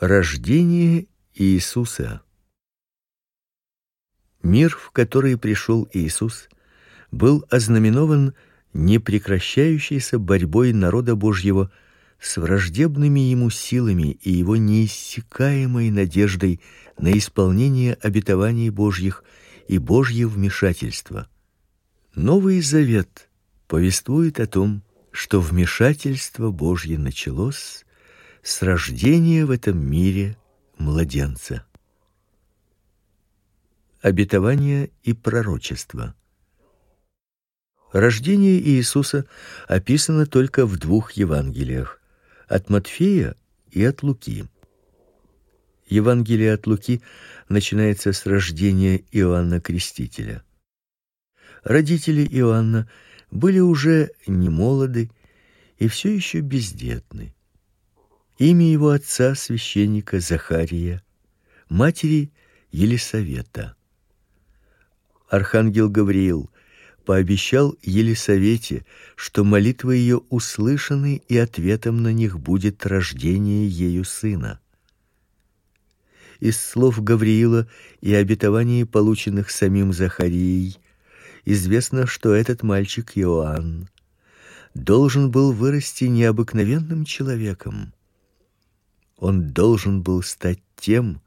Рождение Иисуса. Мир, в который пришел Иисус, был ознаменован непрекращающейся борьбой народа Божьего с враждебными ему силами и его неиссякаемой надеждой на исполнение обетований Божьих и Божье вмешательство. Новый Завет повествует о том, что вмешательство Божье началось с рождения в этом мире младенца. Обетование и пророчество. Рождение Иисуса описано только в двух Евангелиях: от Матфея и от Луки. Евангелие от Луки начинается с рождения Иоанна Крестителя. Родители Иоанна были уже не молоды и все еще бездетны. Имя его отца священника Захария, матери Елисавета. Архангел Гавриил пообещал Елисавете, что молитвы ее услышаны и ответом на них будет рождение ею сына. Из слов Гавриила и обетований, полученных самим Захарией, известно, что этот мальчик Иоанн должен был вырасти необыкновенным человеком он должен был стать тем,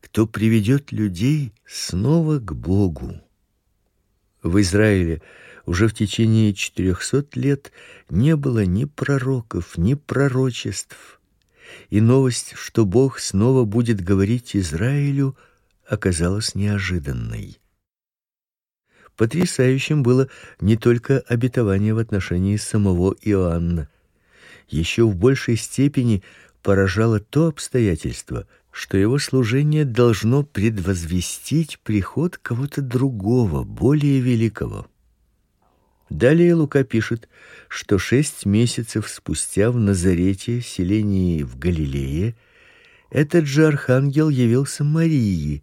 кто приведет людей снова к Богу. В Израиле уже в течение четырехсот лет не было ни пророков, ни пророчеств. И новость, что Бог снова будет говорить Израилю, оказалась неожиданной. Потрясающим было не только обетование в отношении самого Иоанна, еще в большей степени поражало то обстоятельство, что его служение должно предвозвестить приход кого-то другого, более великого. Далее Лука пишет, что шесть месяцев спустя в Назарете, селении в Галилее, этот же архангел явился Марии,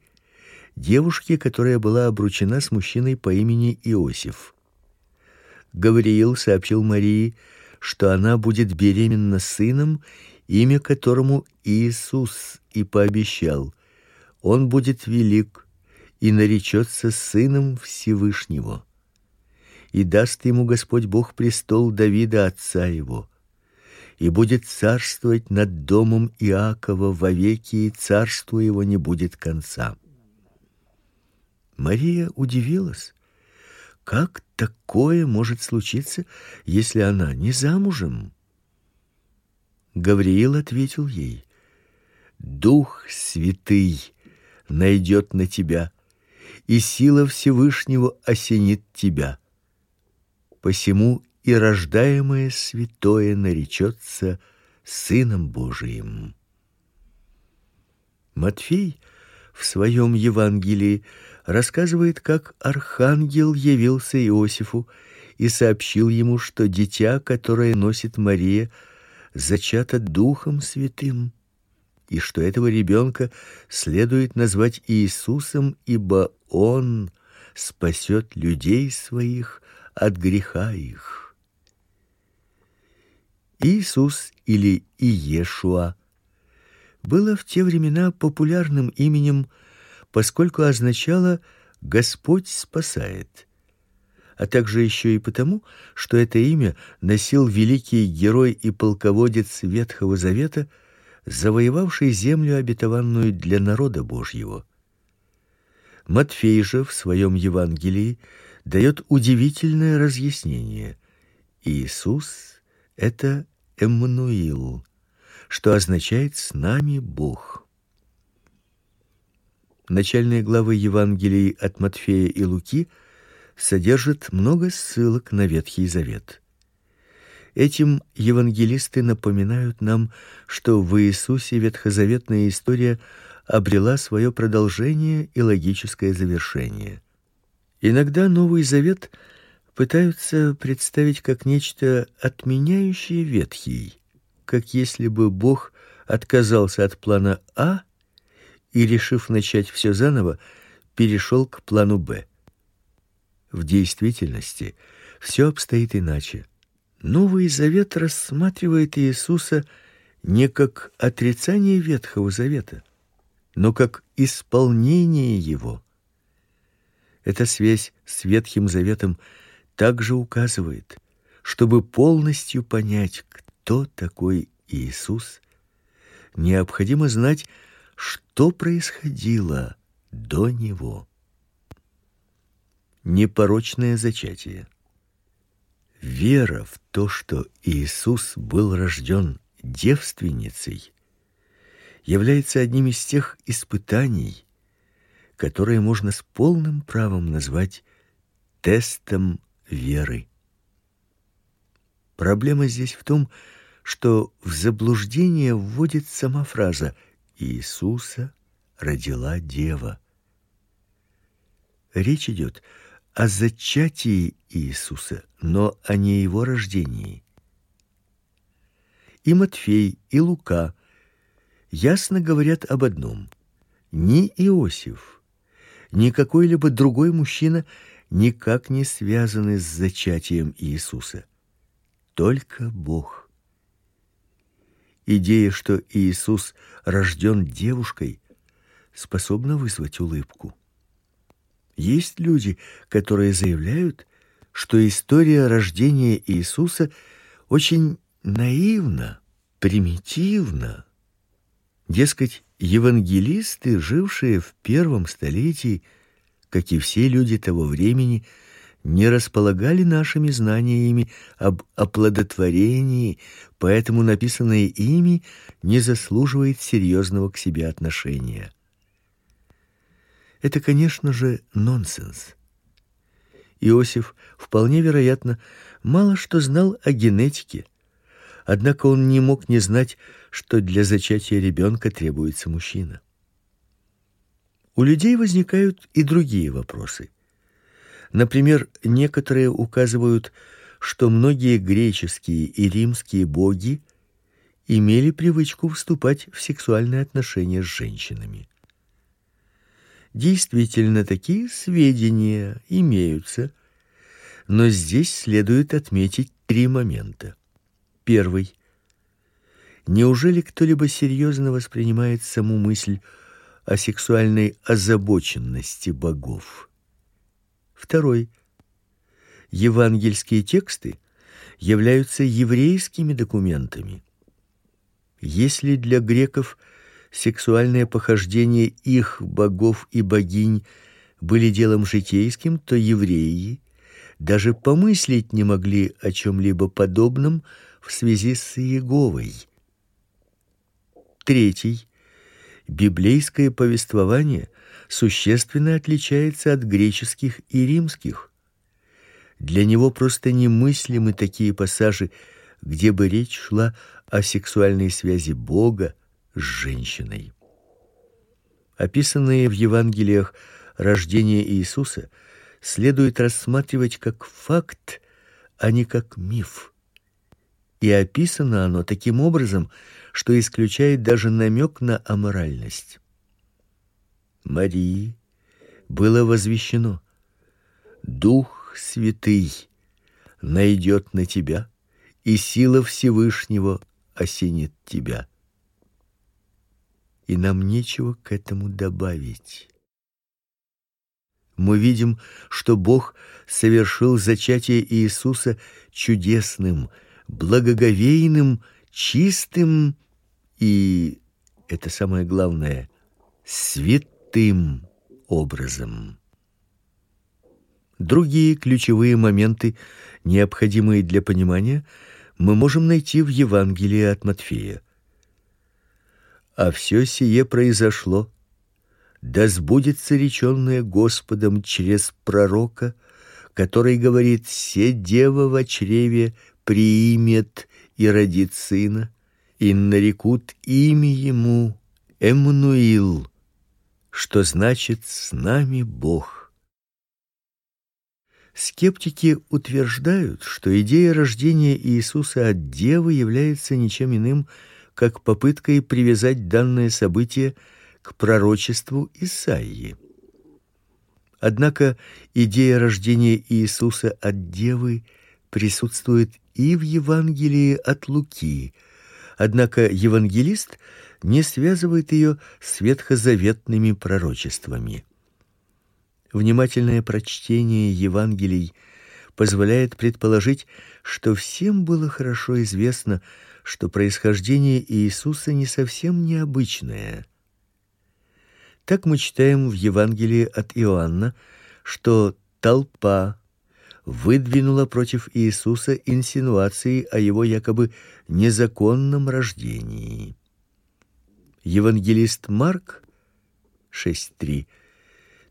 девушке, которая была обручена с мужчиной по имени Иосиф. Гавриил сообщил Марии, что она будет беременна сыном имя которому Иисус и пообещал: он будет велик и наречется сыном Всевышнего. И даст ему Господь Бог престол Давида отца его, и будет царствовать над домом Иакова вовеки, и царству его не будет конца. Мария удивилась. Как такое может случиться, если она не замужем? Гавриил ответил ей: Дух Святый найдет на тебя, и сила Всевышнего осенит тебя. Посему и рождаемое святое наречется сыном Божиим. Матфей в своем Евангелии рассказывает, как архангел явился Иосифу и сообщил ему, что дитя, которое носит Мария, зачата Духом Святым, и что этого ребенка следует назвать Иисусом, ибо он спасет людей своих от греха их. Иисус или Иешуа было в те времена популярным именем, поскольку означало Господь спасает а также еще и потому, что это имя носил великий герой и полководец Ветхого Завета, завоевавший землю обетованную для народа Божьего. Матфей же в своем Евангелии дает удивительное разъяснение. Иисус это Эммануил, что означает с нами Бог. Начальные главы Евангелий от Матфея и Луки – содержит много ссылок на Ветхий Завет. Этим евангелисты напоминают нам, что в Иисусе ветхозаветная история обрела свое продолжение и логическое завершение. Иногда Новый Завет пытаются представить как нечто отменяющее Ветхий, как если бы Бог отказался от плана А и, решив начать все заново, перешел к плану Б. В действительности все обстоит иначе. Новый Завет рассматривает Иисуса не как отрицание Ветхого Завета, но как исполнение его. Эта связь с Ветхим Заветом также указывает, чтобы полностью понять, кто такой Иисус, необходимо знать, что происходило до него. Непорочное зачатие. Вера в то, что Иисус был рожден девственницей, является одним из тех испытаний, которые можно с полным правом назвать тестом веры. Проблема здесь в том, что в заблуждение вводит сама фраза Иисуса родила дева. Речь идет о зачатии Иисуса, но о не его рождении. И Матфей, и Лука ясно говорят об одном: ни Иосиф, ни какой-либо другой мужчина никак не связаны с зачатием Иисуса. Только Бог. Идея, что Иисус рожден девушкой, способна вызвать улыбку. Есть люди, которые заявляют, что история рождения Иисуса очень наивна, примитивна. Дескать, евангелисты, жившие в первом столетии, как и все люди того времени, не располагали нашими знаниями об оплодотворении, поэтому написанное ими не заслуживает серьезного к себе отношения. Это, конечно же, нонсенс. Иосиф вполне вероятно мало что знал о генетике, однако он не мог не знать, что для зачатия ребенка требуется мужчина. У людей возникают и другие вопросы. Например, некоторые указывают, что многие греческие и римские боги имели привычку вступать в сексуальные отношения с женщинами. Действительно, такие сведения имеются, но здесь следует отметить три момента. Первый. Неужели кто-либо серьезно воспринимает саму мысль о сексуальной озабоченности богов? Второй. Евангельские тексты являются еврейскими документами. Если для греков сексуальные похождения их богов и богинь были делом житейским, то евреи даже помыслить не могли о чем либо подобном в связи с Иеговой. Третий. Библейское повествование существенно отличается от греческих и римских. Для него просто немыслимы такие пассажи, где бы речь шла о сексуальной связи Бога с женщиной. Описанное в Евангелиях рождение Иисуса следует рассматривать как факт, а не как миф. И описано оно таким образом, что исключает даже намек на аморальность. Марии было возвещено: Дух Святый найдет на тебя, и сила Всевышнего осенит тебя. И нам нечего к этому добавить. Мы видим, что Бог совершил зачатие Иисуса чудесным, благоговейным, чистым и это самое главное святым образом. Другие ключевые моменты, необходимые для понимания, мы можем найти в Евангелии от Матфея. А все сие произошло, да сбудется реченное Господом через пророка, который говорит: "Се дева в чреве приимет и родит сына, и нарекут имя ему Эммануил, что значит с нами Бог. Скептики утверждают, что идея рождения Иисуса от девы является ничем иным, как попыткой привязать данное событие к пророчеству Исаии. Однако идея рождения Иисуса от девы присутствует и в Евангелии от Луки, Однако евангелист не связывает ее с ветхозаветными пророчествами. Внимательное прочтение Евангелий позволяет предположить, что всем было хорошо известно, что происхождение Иисуса не совсем необычное. Так мы читаем в Евангелии от Иоанна, что толпа выдвинула против Иисуса инсинуации о его якобы незаконном рождении. Евангелист Марк 6:3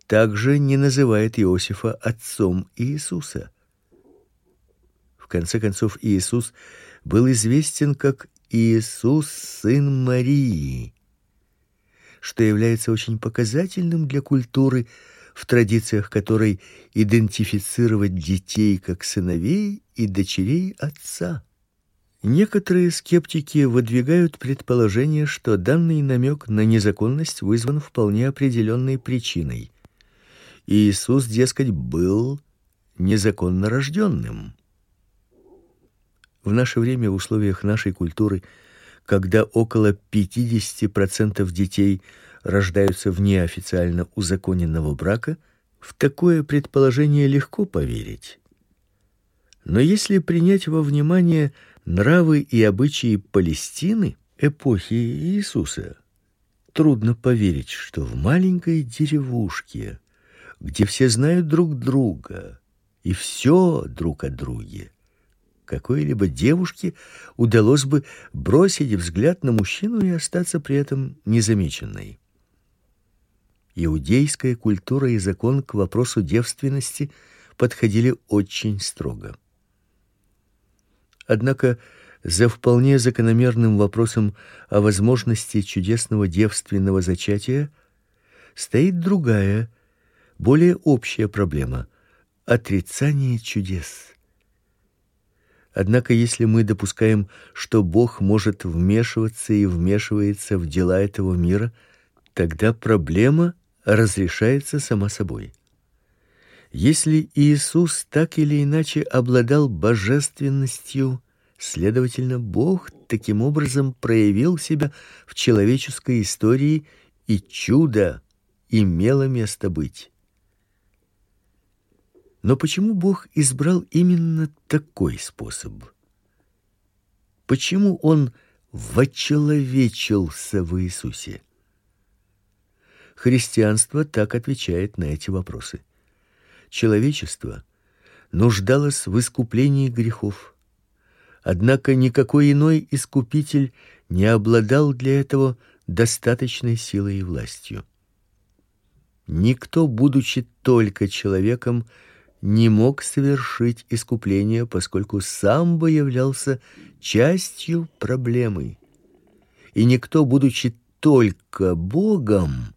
также не называет Иосифа отцом Иисуса. В конце концов Иисус был известен как Иисус сын Марии, что является очень показательным для культуры в традициях которой идентифицировать детей как сыновей и дочерей отца. Некоторые скептики выдвигают предположение, что данный намек на незаконность вызван вполне определенной причиной. Иисус, дескать, был незаконно рожденным. В наше время в условиях нашей культуры, когда около 50% детей рождаются вне официально узаконенного брака, в такое предположение легко поверить. Но если принять во внимание нравы и обычаи Палестины эпохи Иисуса, трудно поверить, что в маленькой деревушке, где все знают друг друга и все друг о друге, какой-либо девушке удалось бы бросить взгляд на мужчину и остаться при этом незамеченной. Иудейская культура и закон к вопросу девственности подходили очень строго. Однако за вполне закономерным вопросом о возможности чудесного девственного зачатия стоит другая, более общая проблема отрицание чудес. Однако если мы допускаем, что Бог может вмешиваться и вмешивается в дела этого мира, тогда проблема разрешается сама собой. Если Иисус так или иначе обладал божественностью, следовательно, Бог таким образом проявил себя в человеческой истории, и чудо имело место быть. Но почему Бог избрал именно такой способ? Почему он вочеловечился в Иисусе? Христианство так отвечает на эти вопросы. Человечество нуждалось в искуплении грехов. Однако никакой иной искупитель не обладал для этого достаточной силой и властью. Никто, будучи только человеком, не мог совершить искупление, поскольку сам бы являлся частью проблемы. И никто, будучи только Богом,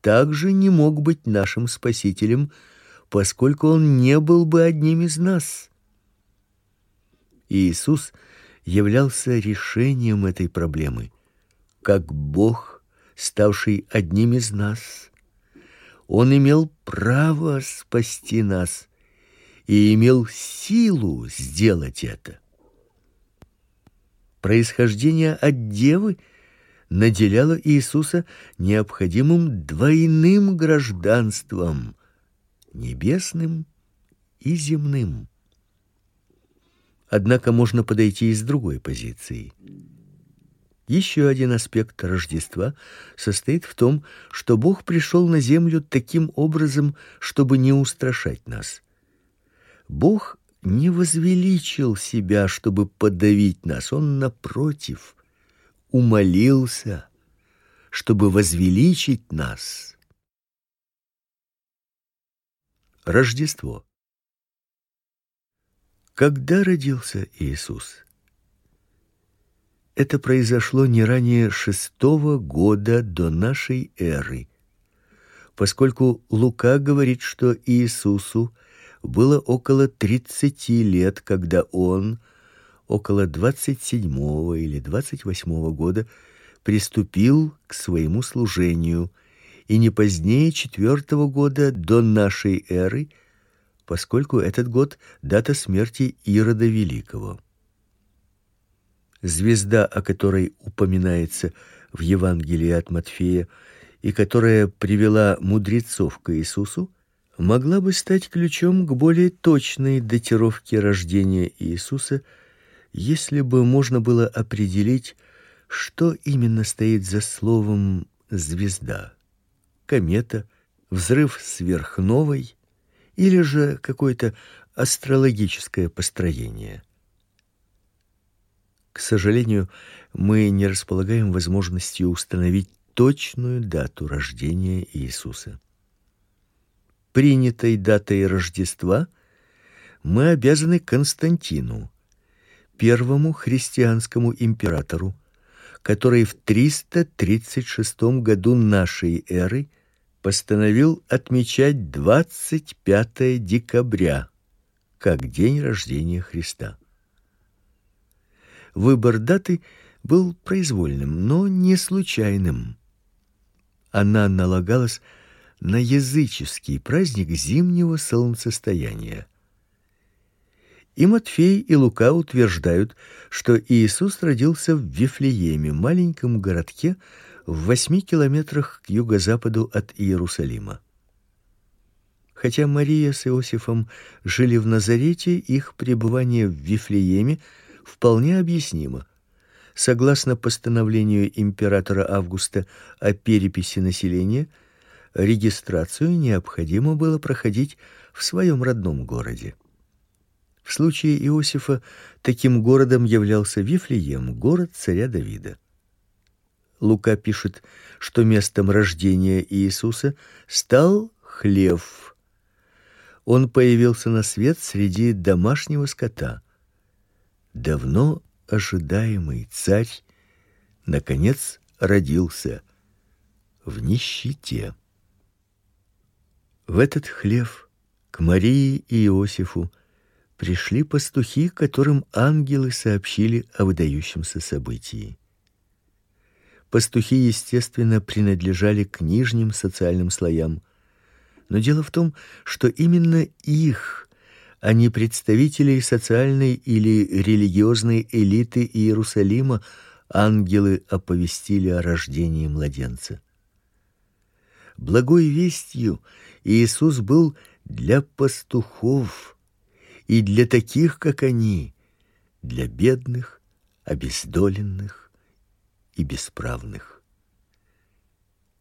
также не мог быть нашим спасителем, поскольку он не был бы одним из нас. Иисус являлся решением этой проблемы, как Бог, ставший одним из нас. Он имел право спасти нас и имел силу сделать это. Происхождение от девы — наделяла Иисуса необходимым двойным гражданством небесным и земным. Однако можно подойти и с другой позиции. Еще один аспект Рождества состоит в том, что Бог пришел на землю таким образом, чтобы не устрашать нас. Бог не возвеличил себя, чтобы подавить нас, он напротив умолился, чтобы возвеличить нас. Рождество. Когда родился Иисус? Это произошло не ранее шестого года до нашей эры, поскольку Лука говорит, что Иисусу было около тридцати лет, когда он около 27 или 28 года приступил к своему служению и не позднее четвертого года до нашей эры, поскольку этот год дата смерти Ирода Великого. Звезда, о которой упоминается в Евангелии от Матфея и которая привела мудрецов к Иисусу, могла бы стать ключом к более точной датировке рождения Иисуса, если бы можно было определить, что именно стоит за словом звезда. Комета, взрыв сверхновой или же какое-то астрологическое построение. К сожалению, мы не располагаем возможностью установить точную дату рождения Иисуса принятой датой Рождества мы обязаны Константину, первому христианскому императору, который в 336 году нашей эры постановил отмечать 25 декабря как день рождения Христа. Выбор даты был произвольным, но не случайным. Она налагалась на языческий праздник зимнего солнцестояния. И Матфей, и Лука утверждают, что Иисус родился в Вифлееме, маленьком городке в восьми километрах к юго-западу от Иерусалима. Хотя Мария с Иосифом жили в Назарете, их пребывание в Вифлееме вполне объяснимо. Согласно постановлению императора Августа о переписи населения, регистрацию необходимо было проходить в своем родном городе. В случае Иосифа таким городом являлся Вифлеем, город царя Давида. Лука пишет, что местом рождения Иисуса стал хлев. Он появился на свет среди домашнего скота. Давно ожидаемый царь наконец родился в нищете. В этот хлев к Марии и Иосифу пришли пастухи, которым ангелы сообщили о выдающемся событии. Пастухи, естественно, принадлежали к нижним социальным слоям, но дело в том, что именно их, а не представителей социальной или религиозной элиты Иерусалима, ангелы оповестили о рождении младенца. Благой вестью Иисус был для пастухов и для таких, как они, для бедных, обездоленных и бесправных.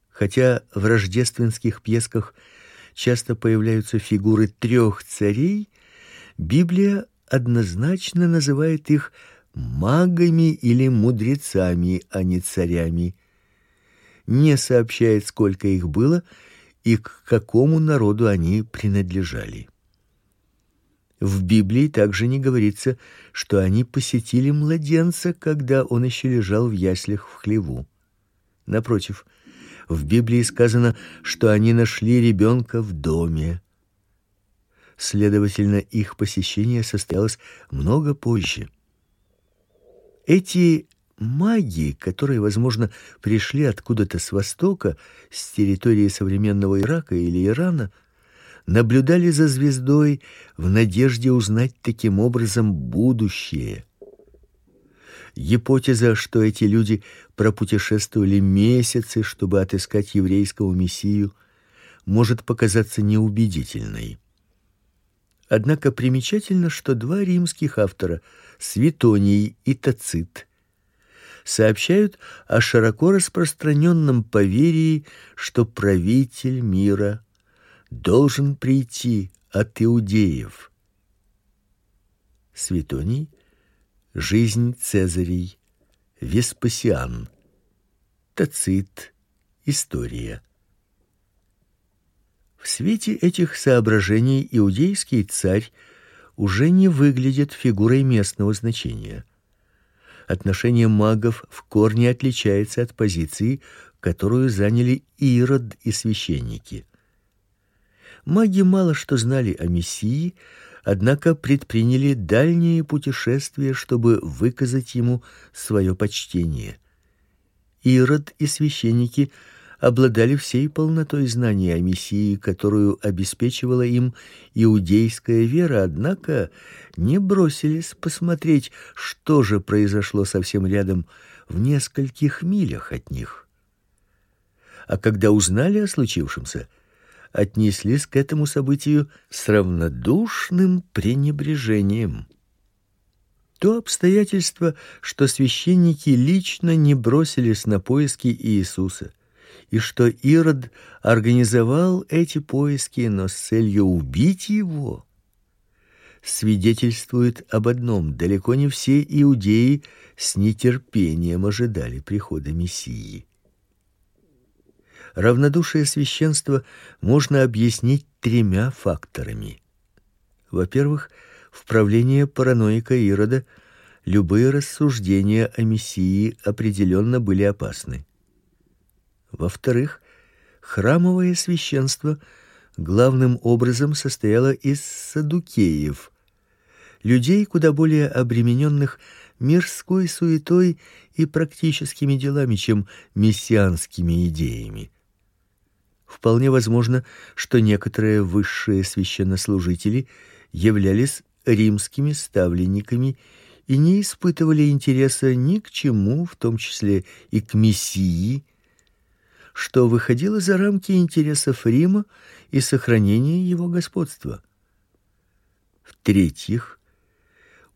Хотя в рождественских пьесках часто появляются фигуры трех царей, Библия однозначно называет их магами или мудрецами, а не царями не сообщает, сколько их было и к какому народу они принадлежали. В Библии также не говорится, что они посетили младенца, когда он еще лежал в яслях в хлеву. Напротив, в Библии сказано, что они нашли ребенка в доме. Следовательно, их посещение состоялось много позже. Эти Маги, которые, возможно, пришли откуда-то с востока, с территории современного Ирака или Ирана, наблюдали за звездой в надежде узнать таким образом будущее. Гипотеза, что эти люди пропутешествовали месяцы, чтобы отыскать еврейского мессию, может показаться неубедительной. Однако примечательно, что два римских автора, Светоний и Тацит, сообщают о широко распространенном поверии, что правитель мира должен прийти от иудеев. Светоний Жизнь Цезарей, Веспасиан, Тацит, История. В свете этих соображений иудейский царь уже не выглядит фигурой местного значения отношение магов в корне отличается от позиции, которую заняли Ирод и священники. Маги мало что знали о Мессии, однако предприняли дальние путешествия, чтобы выказать ему свое почтение. Ирод и священники обладали всей полнотой знаний о Мессии, которую обеспечивала им иудейская вера, однако не бросились посмотреть, что же произошло совсем рядом в нескольких милях от них. А когда узнали о случившемся, отнеслись к этому событию с равнодушным пренебрежением. То обстоятельство, что священники лично не бросились на поиски Иисуса, и что Ирод организовал эти поиски, но с целью убить его, свидетельствует об одном: далеко не все иудеи с нетерпением ожидали прихода Мессии. Равнодушие священства можно объяснить тремя факторами. Во-первых, в правлении параноика Ирода любые рассуждения о Мессии определенно были опасны. Во-вторых, храмовое священство главным образом состояло из садукеев, людей куда более обремененных мирской суетой и практическими делами, чем мессианскими идеями. Вполне возможно, что некоторые высшие священнослужители являлись римскими ставленниками и не испытывали интереса ни к чему, в том числе и к мессии, что выходило за рамки интересов Рима и сохранения его господства. В-третьих,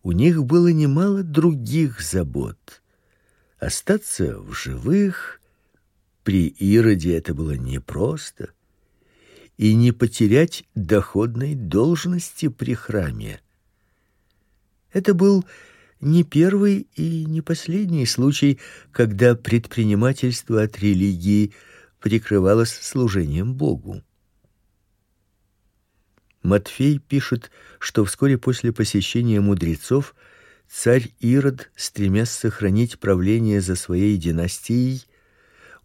у них было немало других забот. Остаться в живых при Ироде это было непросто, и не потерять доходной должности при храме. Это был не первый и не последний случай, когда предпринимательство от религии прикрывалось служением Богу. Матфей пишет, что вскоре после посещения мудрецов царь Ирод, стремясь сохранить правление за своей династией,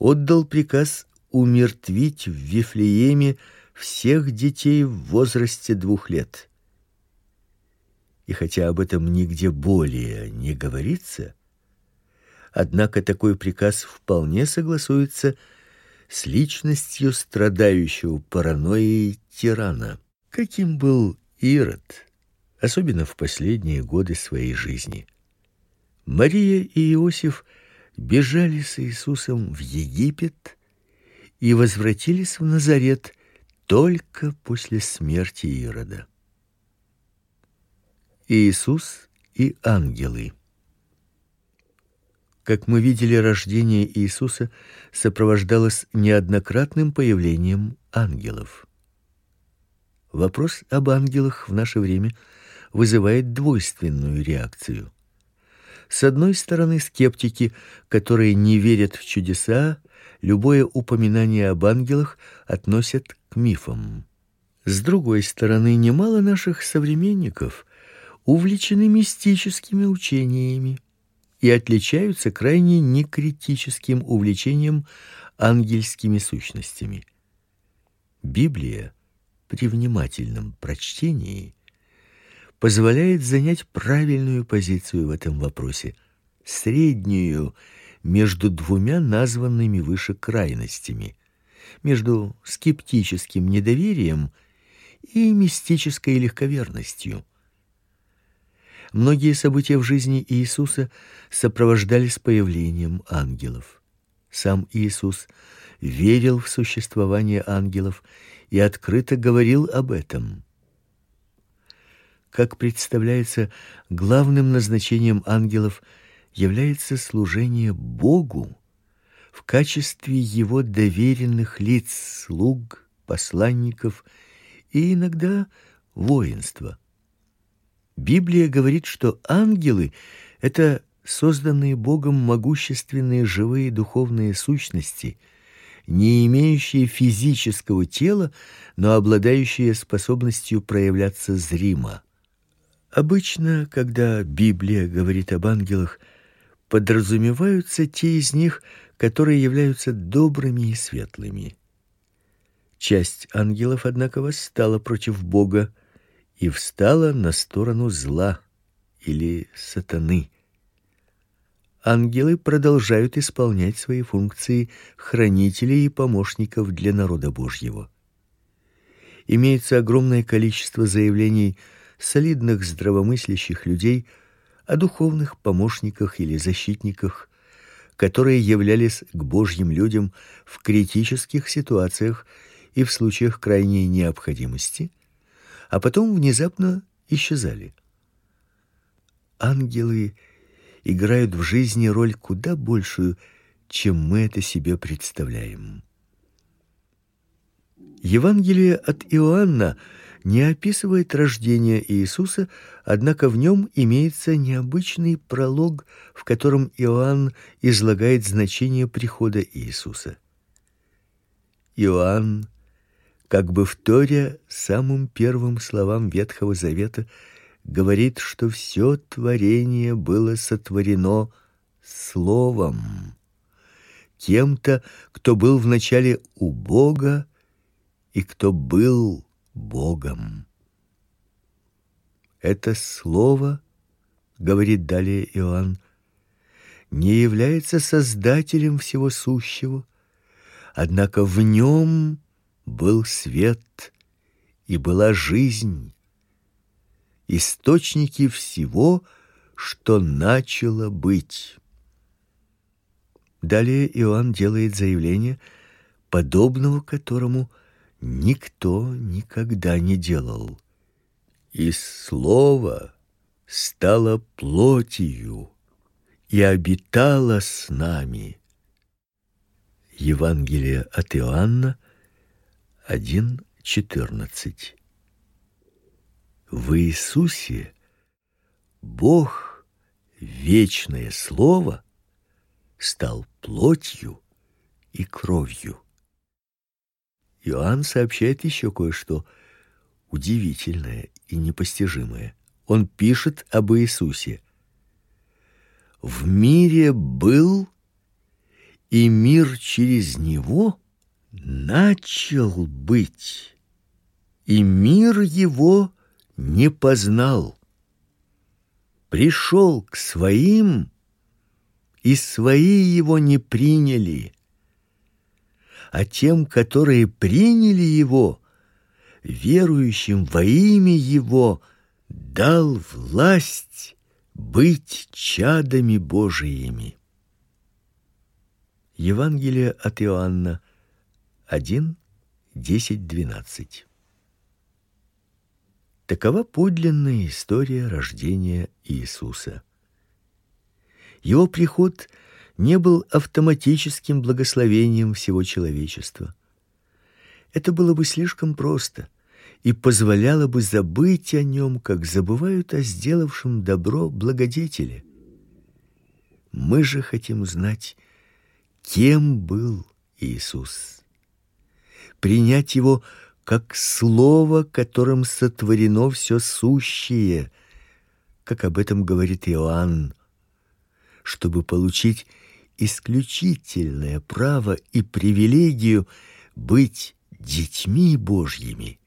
отдал приказ умертвить в Вифлееме всех детей в возрасте двух лет. И хотя об этом нигде более не говорится, однако такой приказ вполне согласуется с личностью страдающего паранойей тирана. Каким был Ирод, особенно в последние годы своей жизни. Мария и Иосиф бежали с Иисусом в Египет и возвратились в Назарет только после смерти Ирода. Иисус и ангелы. Как мы видели, рождение Иисуса сопровождалось неоднократным появлением ангелов. Вопрос об ангелах в наше время вызывает двойственную реакцию. С одной стороны, скептики, которые не верят в чудеса, любое упоминание об ангелах относят к мифам. С другой стороны, немало наших современников увлечены мистическими учениями и отличаются крайне некритическим увлечением ангельскими сущностями. Библия при внимательном прочтении позволяет занять правильную позицию в этом вопросе, среднюю между двумя названными выше крайностями, между скептическим недоверием и мистической легковерностью. Многие события в жизни Иисуса сопровождались появлением ангелов. Сам Иисус верил в существование ангелов и открыто говорил об этом. Как представляется, главным назначением ангелов является служение Богу в качестве его доверенных лиц, слуг, посланников и иногда воинства. Библия говорит, что ангелы это созданные Богом могущественные живые духовные сущности, не имеющие физического тела, но обладающие способностью проявляться зримо. Обычно, когда Библия говорит об ангелах, подразумеваются те из них, которые являются добрыми и светлыми. Часть ангелов, однако, восстала против Бога и встала на сторону зла или сатаны. ангелы продолжают исполнять свои функции хранителей и помощников для народа Божьего. Имеется огромное количество заявлений солидных здравомыслящих людей о духовных помощниках или защитниках, которые являлись к Божьим людям в критических ситуациях и в случаях крайней необходимости, а потом внезапно исчезали. Ангелы играют в жизни роль куда большую, чем мы это себе представляем. Евангелие от Иоанна не описывает рождение Иисуса, однако в нем имеется необычный пролог, в котором Иоанн излагает значение прихода Иисуса. Иоанн, как бы вторя самым первым словам Ветхого Завета, говорит, что все творение было сотворено словом, кем-то, кто был вначале у Бога и кто был Богом. Это слово, говорит далее Иоанн, не является создателем всего сущего, однако в нем был свет и была жизнь источники всего, что начало быть. Далее Иоанн делает заявление, подобного которому никто никогда не делал. И слово стало плотью и обитало с нами. Евангелие от Иоанна 1:14 в Иисусе Бог, вечное слово, стал плотью и кровью. Иоанн сообщает еще кое-что удивительное и непостижимое. Он пишет об Иисусе. В мире был, и мир через него начал быть, и мир его не познал. Пришел к своим, и свои его не приняли. А тем, которые приняли его, верующим во имя его, дал власть быть чадами Божиими. Евангелие от Иоанна 1, 10, 12. Такова подлинная история рождения Иисуса. Его приход не был автоматическим благословением всего человечества. Это было бы слишком просто и позволяло бы забыть о нем, как забывают о сделавшем добро благодетеле. Мы же хотим знать, кем был Иисус. Принять его как слово, которым сотворено все сущее, как об этом говорит Иоанн, чтобы получить исключительное право и привилегию быть детьми Божьими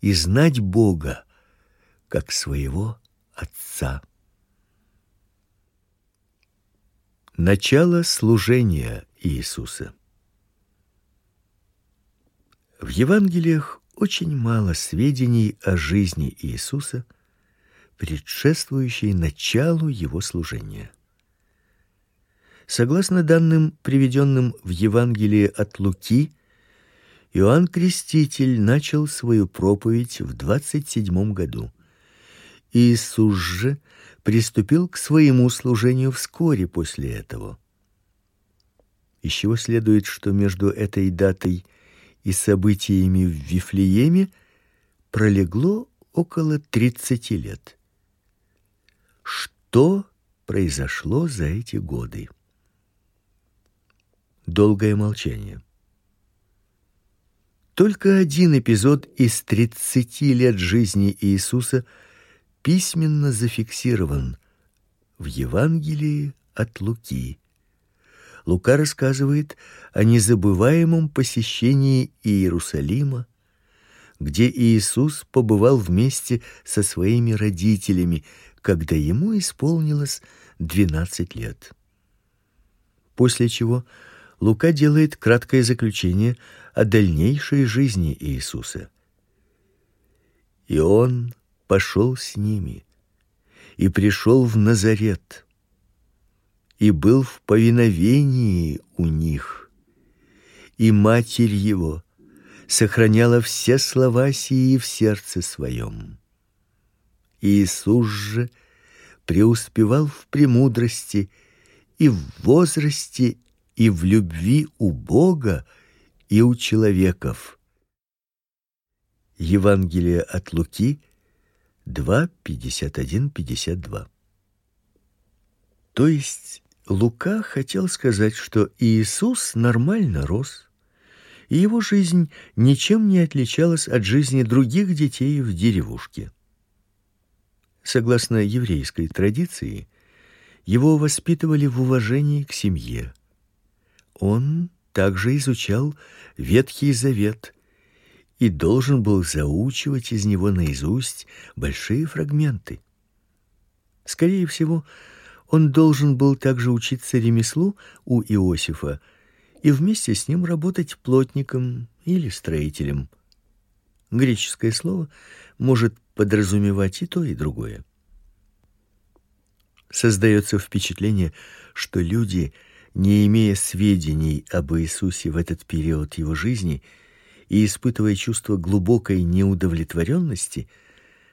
и знать Бога как своего Отца. Начало служения Иисуса. В Евангелиях очень мало сведений о жизни Иисуса, предшествующей началу его служения. Согласно данным, приведенным в Евангелии от Луки, Иоанн Креститель начал свою проповедь в 27 году. Иисус же приступил к своему служению вскоре после этого. Из чего следует, что между этой датой и событиями в Вифлееме пролегло около тридцати лет. Что произошло за эти годы? Долгое молчание. Только один эпизод из тридцати лет жизни Иисуса письменно зафиксирован в Евангелии от Луки. Лука рассказывает о незабываемом посещении Иерусалима, где Иисус побывал вместе со своими родителями, когда ему исполнилось 12 лет. После чего Лука делает краткое заключение о дальнейшей жизни Иисуса. И он пошел с ними и пришел в Назарет и был в повиновении у них. И матерь его сохраняла все слова сии в сердце своем. Иисус же преуспевал в премудрости и в возрасте, и в любви у Бога и у человеков. Евангелие от Луки 2:51-52. То есть Лука хотел сказать, что Иисус нормально рос, и его жизнь ничем не отличалась от жизни других детей в деревушке. Согласно еврейской традиции, его воспитывали в уважении к семье. Он также изучал Ветхий Завет и должен был заучивать из него наизусть большие фрагменты. Скорее всего, он должен был также учиться ремеслу у Иосифа и вместе с ним работать плотником или строителем. Греческое слово может подразумевать и то, и другое. Создается впечатление, что люди, не имея сведений об Иисусе в этот период его жизни и испытывая чувство глубокой неудовлетворенности,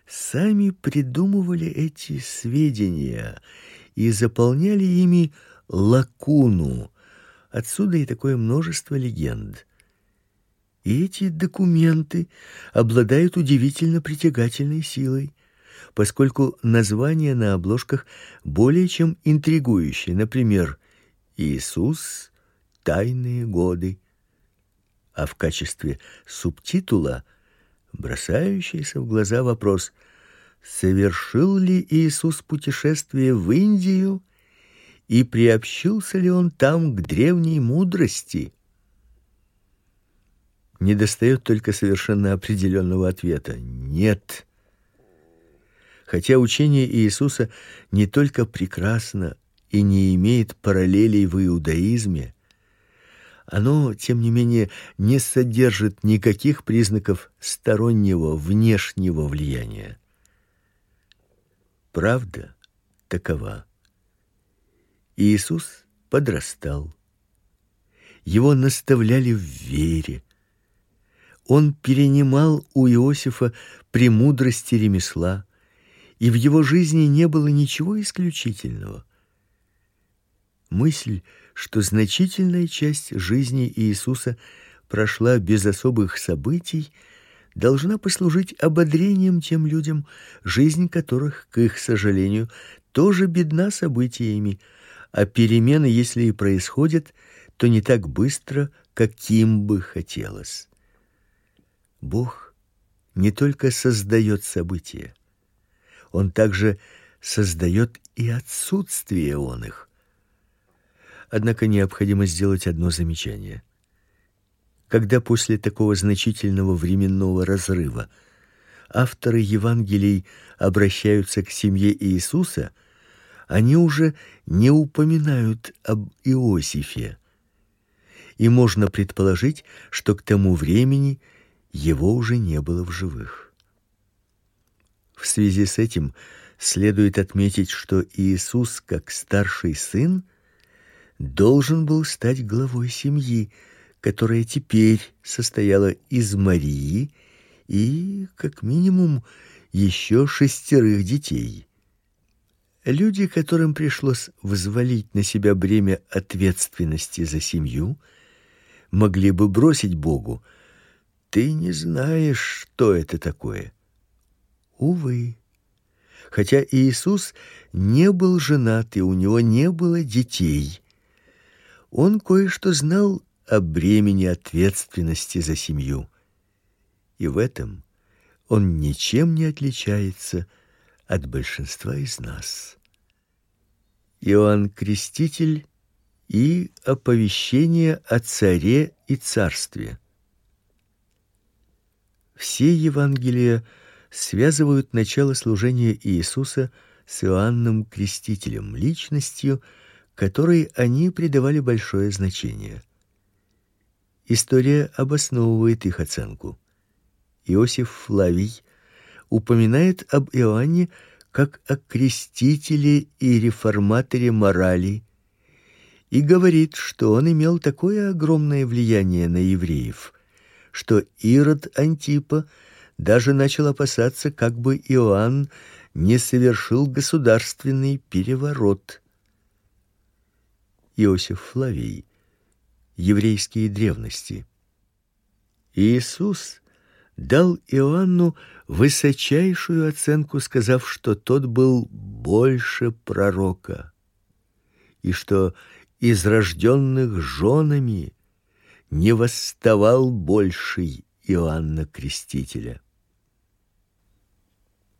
сами придумывали эти сведения и заполняли ими лакуну. Отсюда и такое множество легенд. И эти документы обладают удивительно притягательной силой, поскольку названия на обложках более чем интригующие. Например, Иисус тайные годы. А в качестве субтитула бросающийся в глаза вопрос: совершил ли Иисус путешествие в Индию и приобщился ли он там к древней мудрости? Недостает только совершенно определенного ответа. Нет. Хотя учение Иисуса не только прекрасно и не имеет параллелей в иудаизме, оно, тем не менее, не содержит никаких признаков стороннего внешнего влияния. Правда такова. Иисус подрастал. Его наставляли в вере. Он перенимал у Иосифа премудрости ремесла, и в его жизни не было ничего исключительного. Мысль, что значительная часть жизни Иисуса прошла без особых событий, должна послужить ободрением тем людям, жизнь которых, к их сожалению, тоже бедна событиями, а перемены, если и происходят, то не так быстро, каким бы хотелось. Бог не только создает события, он также создает и отсутствие он их. Однако необходимо сделать одно замечание. Когда после такого значительного временного разрыва авторы Евангелий обращаются к семье Иисуса, они уже не упоминают об Иосифе. И можно предположить, что к тому времени его уже не было в живых. В связи с этим следует отметить, что Иисус, как старший сын, должен был стать главой семьи, которая теперь состояла из Марии и, как минимум, еще шестерых детей. Люди, которым пришлось взвалить на себя бремя ответственности за семью, могли бы бросить Богу: "Ты не знаешь, что это такое". Увы. Хотя Иисус не был женат и у него не было детей, он кое-что знал о бремени ответственности за семью. И в этом он ничем не отличается от большинства из нас. Иоанн Креститель и оповещение о царе и царстве. Все Евангелия связывают начало служения Иисуса с Иоанном Крестителем, личностью, которой они придавали большое значение. История обосновывает их оценку. Иосиф Флавий упоминает об Иоанне как о крестителе и реформаторе морали и говорит, что он имел такое огромное влияние на евреев, что Ирод Антипа даже начал опасаться, как бы Иоанн не совершил государственный переворот. Иосиф Флавий. Еврейские древности. Иисус дал Иоанну высочайшую оценку, сказав, что тот был больше пророка, и что из рожденных женами не восставал больший Иоанна Крестителя.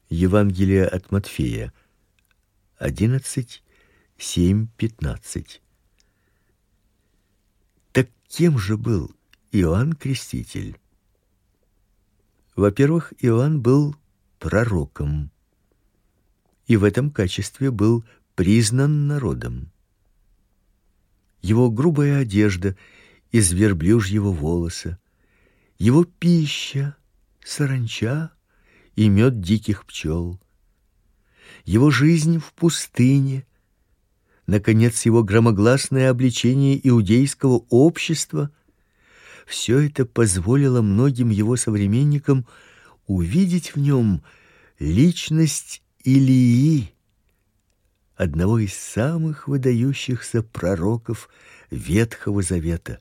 Евангелие от Матфея 11 7 15. Так кем же был Иоанн Креститель? Во-первых, Иоанн был пророком и в этом качестве был признан народом. Его грубая одежда из верблюжьего волоса, его пища саранча и мед диких пчел, его жизнь в пустыне, наконец его громогласное обличение иудейского общества – все это позволило многим его современникам увидеть в нем личность Илии, одного из самых выдающихся пророков Ветхого Завета.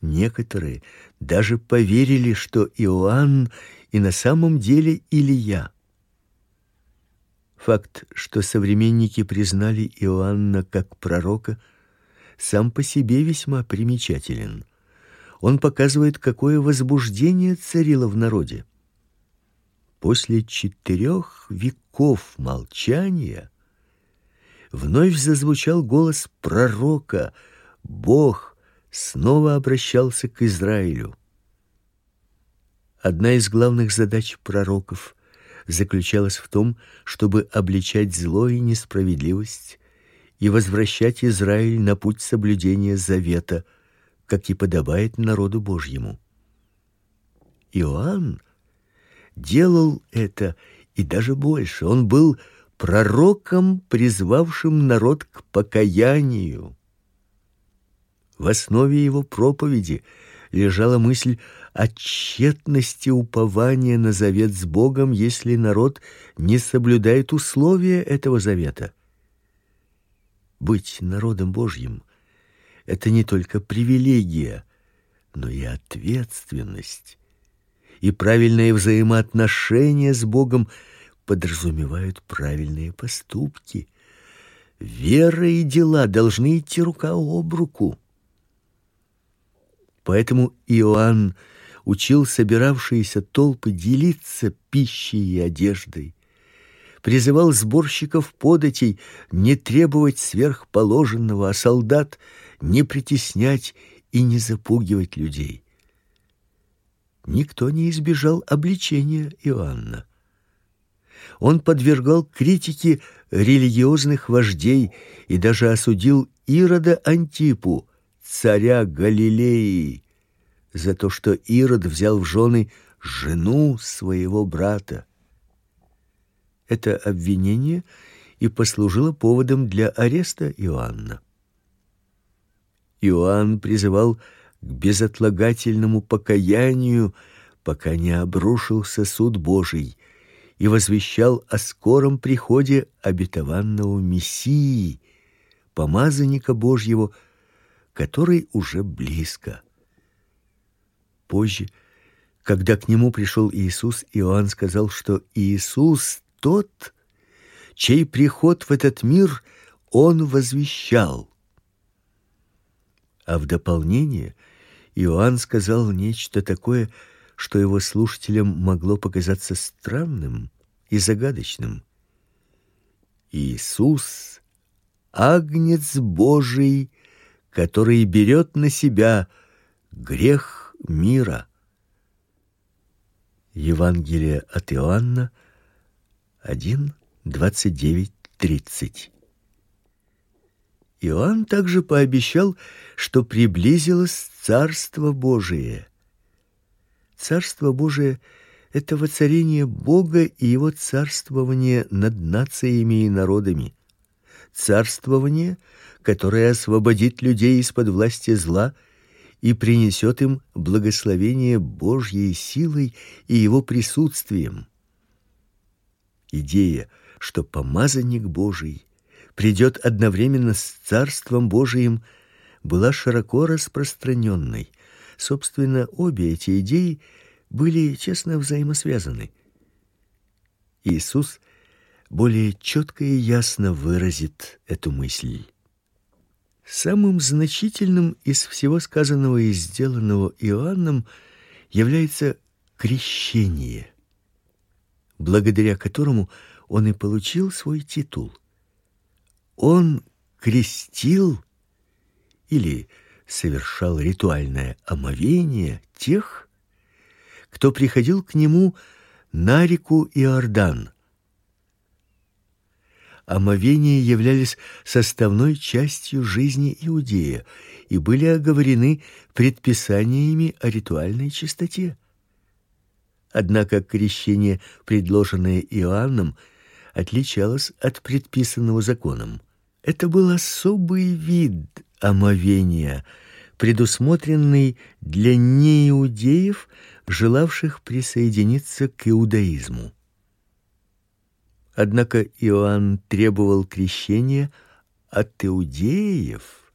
Некоторые даже поверили, что Иоанн и на самом деле Илия. Факт, что современники признали Иоанна как пророка, сам по себе весьма примечателен. Он показывает, какое возбуждение царило в народе. После четырех веков молчания вновь зазвучал голос пророка. Бог снова обращался к Израилю. Одна из главных задач пророков заключалась в том, чтобы обличать зло и несправедливость и возвращать Израиль на путь соблюдения завета, как и подобает народу Божьему. Иоанн делал это и даже больше. Он был пророком, призвавшим народ к покаянию. В основе его проповеди лежала мысль о тщетности упования на завет с Богом, если народ не соблюдает условия этого завета. Быть народом Божьим это не только привилегия, но и ответственность. И правильные взаимоотношения с Богом подразумевают правильные поступки. Вера и дела должны идти рука об руку. Поэтому Иоанн учил собиравшиеся толпы делиться пищей и одеждой, призывал сборщиков податей не требовать сверхположенного, а солдат не притеснять и не запугивать людей. Никто не избежал обличения Иоанна. Он подвергал критике религиозных вождей и даже осудил Ирода Антипу, царя Галилеи, за то, что Ирод взял в жены жену своего брата. Это обвинение и послужило поводом для ареста Иоанна. Иоанн призывал к безотлагательному покаянию, пока не обрушился суд Божий, и возвещал о скором приходе обетованного Мессии, помазанника Божьего, который уже близко. Позже, когда к нему пришел Иисус, Иоанн сказал, что Иисус тот, чей приход в этот мир он возвещал. А в дополнение Иоанн сказал нечто такое, что его слушателям могло показаться странным и загадочным. Иисус агнец Божий, который берет на себя грех мира. Евангелие от Иоанна 1 29:30. Иоанн также пообещал, что приблизилось Царство Божие. Царство Божие это воцарение Бога и его царствование над нациями и народами. Царствование, которое освободит людей из-под власти зла и принесет им благословение Божьей силой и его присутствием. Идея, что помазанник Божий придет одновременно с царством Божиим, была широко распространенной. Собственно, обе эти идеи были тесно взаимосвязаны. Иисус более четко и ясно выразит эту мысль. Самым значительным из всего сказанного и сделанного Иоанном является крещение, благодаря которому он и получил свой титул. Он крестил или совершал ритуальное омовение тех, кто приходил к нему на реку Иордан – омовения являлись составной частью жизни иудея и были оговорены предписаниями о ритуальной чистоте. Однако крещение, предложенное Иоанном, отличалось от предписанного законом. Это был особый вид омовения, предусмотренный для неиудеев, желавших присоединиться к иудаизму. Однако Иоанн требовал крещения от иудеев.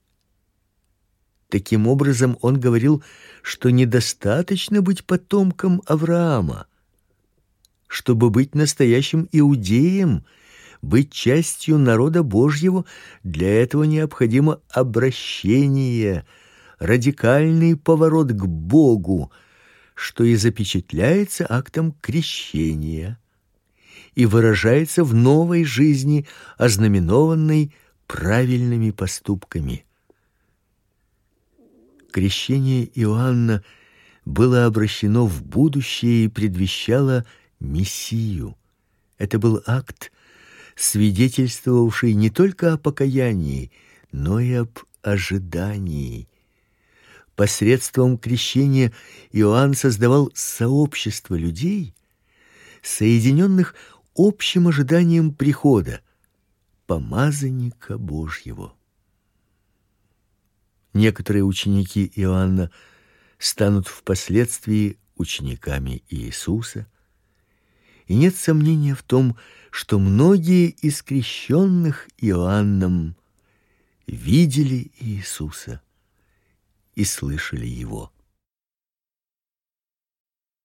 Таким образом, он говорил, что недостаточно быть потомком Авраама. Чтобы быть настоящим иудеем, быть частью народа Божьего, для этого необходимо обращение, радикальный поворот к Богу, что и запечатляется актом крещения и выражается в новой жизни, ознаменованной правильными поступками. Крещение Иоанна было обращено в будущее и предвещало мессию. Это был акт, свидетельствовавший не только о покаянии, но и об ожидании. Посредством крещения Иоанн создавал сообщество людей, соединенных общим ожиданием прихода помазанника Божьего. Некоторые ученики Иоанна станут впоследствии учениками Иисуса, и нет сомнения в том, что многие из крещенных Иоанном видели Иисуса и слышали его.